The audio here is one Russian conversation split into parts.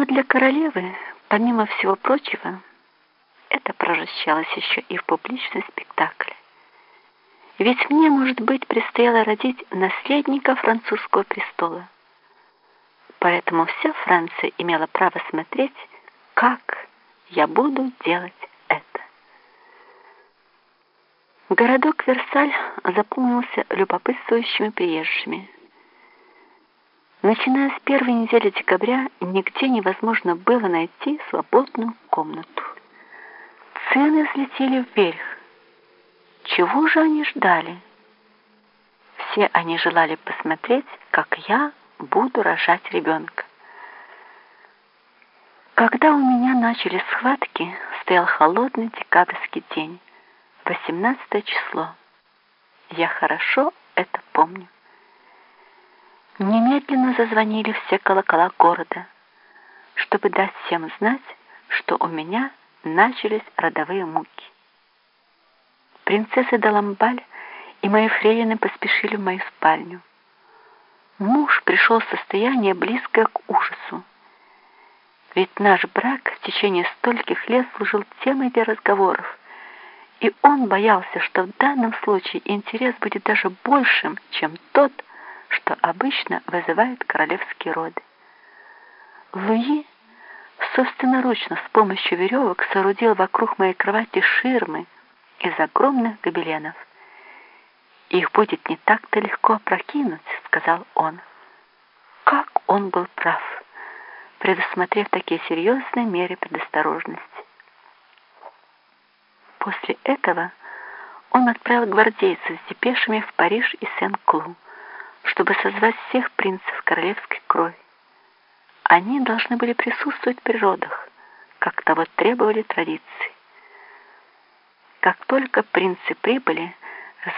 Но для королевы, помимо всего прочего, это превращалось еще и в публичный спектакль. Ведь мне, может быть, предстояло родить наследника французского престола. Поэтому вся Франция имела право смотреть, как я буду делать это. Городок Версаль заполнился любопытствующими приезжими. Начиная с первой недели декабря, нигде невозможно было найти свободную комнату. Цены взлетели вверх. Чего же они ждали? Все они желали посмотреть, как я буду рожать ребенка. Когда у меня начались схватки, стоял холодный декабрьский день, 18 число. Я хорошо это помню. Немедленно зазвонили все колокола города, чтобы дать всем знать, что у меня начались родовые муки. Принцесса Даламбаль и мои фрейлины поспешили в мою спальню. Муж пришел в состояние, близкое к ужасу. Ведь наш брак в течение стольких лет служил темой для разговоров, и он боялся, что в данном случае интерес будет даже большим, чем тот, что обычно вызывает королевские роды. Луи собственноручно с помощью веревок соорудил вокруг моей кровати ширмы из огромных гобеленов. «Их будет не так-то легко опрокинуть», — сказал он. Как он был прав, предусмотрев такие серьезные меры предосторожности. После этого он отправил гвардейцев с депешами в Париж и Сен-Клу, чтобы созвать всех принцев королевской крови. Они должны были присутствовать при родах, как того требовали традиции. Как только принцы прибыли,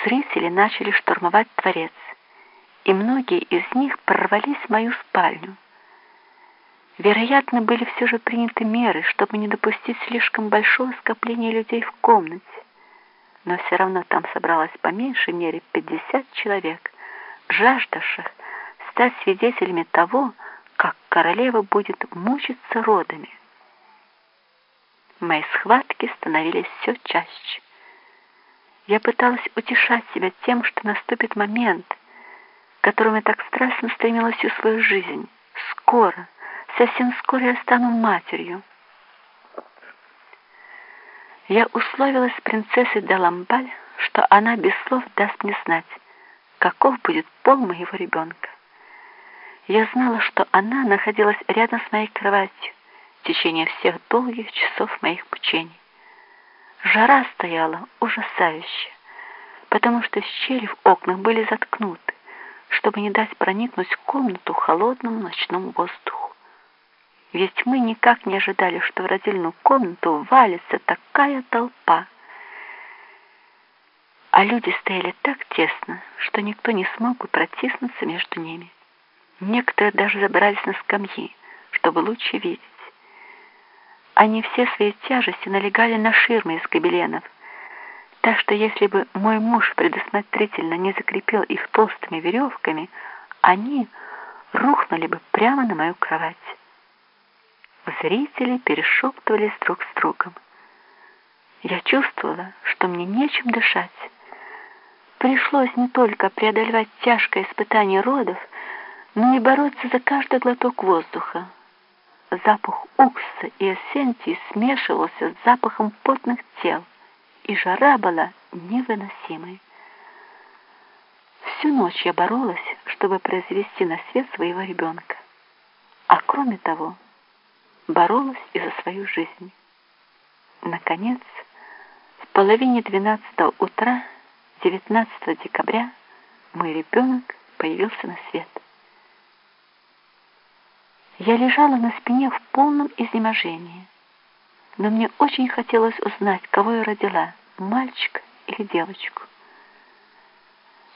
зрители начали штурмовать дворец, и многие из них прорвались в мою спальню. Вероятно, были все же приняты меры, чтобы не допустить слишком большого скопления людей в комнате, но все равно там собралось по меньшей мере 50 человек, жаждавших стать свидетелями того, как королева будет мучиться родами. Мои схватки становились все чаще. Я пыталась утешать себя тем, что наступит момент, к которому я так страстно стремилась всю свою жизнь. Скоро, совсем скоро я стану матерью. Я условилась с принцессой Даламбаль, что она без слов даст мне знать, каков будет пол моего ребенка. Я знала, что она находилась рядом с моей кроватью в течение всех долгих часов моих мучений. Жара стояла ужасающая, потому что щели в окнах были заткнуты, чтобы не дать проникнуть в комнату холодному ночному воздуху. Ведь мы никак не ожидали, что в родильную комнату валится такая толпа а люди стояли так тесно, что никто не смог бы протиснуться между ними. Некоторые даже забрались на скамьи, чтобы лучше видеть. Они все свои тяжести налегали на ширмы из гобеленов, так что если бы мой муж предусмотрительно не закрепил их толстыми веревками, они рухнули бы прямо на мою кровать. Зрители перешептывались друг с другом. Я чувствовала, что мне нечем дышать. Пришлось не только преодолевать тяжкое испытание родов, но и бороться за каждый глоток воздуха. Запах уксуса и эссенции смешивался с запахом потных тел, и жара была невыносимой. Всю ночь я боролась, чтобы произвести на свет своего ребенка. А кроме того, боролась и за свою жизнь. Наконец, в половине двенадцатого утра 19 декабря мой ребенок появился на свет. Я лежала на спине в полном изнеможении, но мне очень хотелось узнать, кого я родила, мальчика или девочку.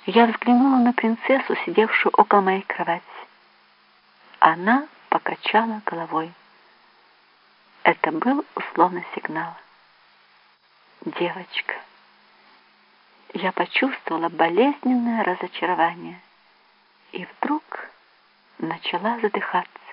Я взглянула на принцессу, сидевшую около моей кровати. Она покачала головой. Это был условный сигнал. Девочка я почувствовала болезненное разочарование и вдруг начала задыхаться.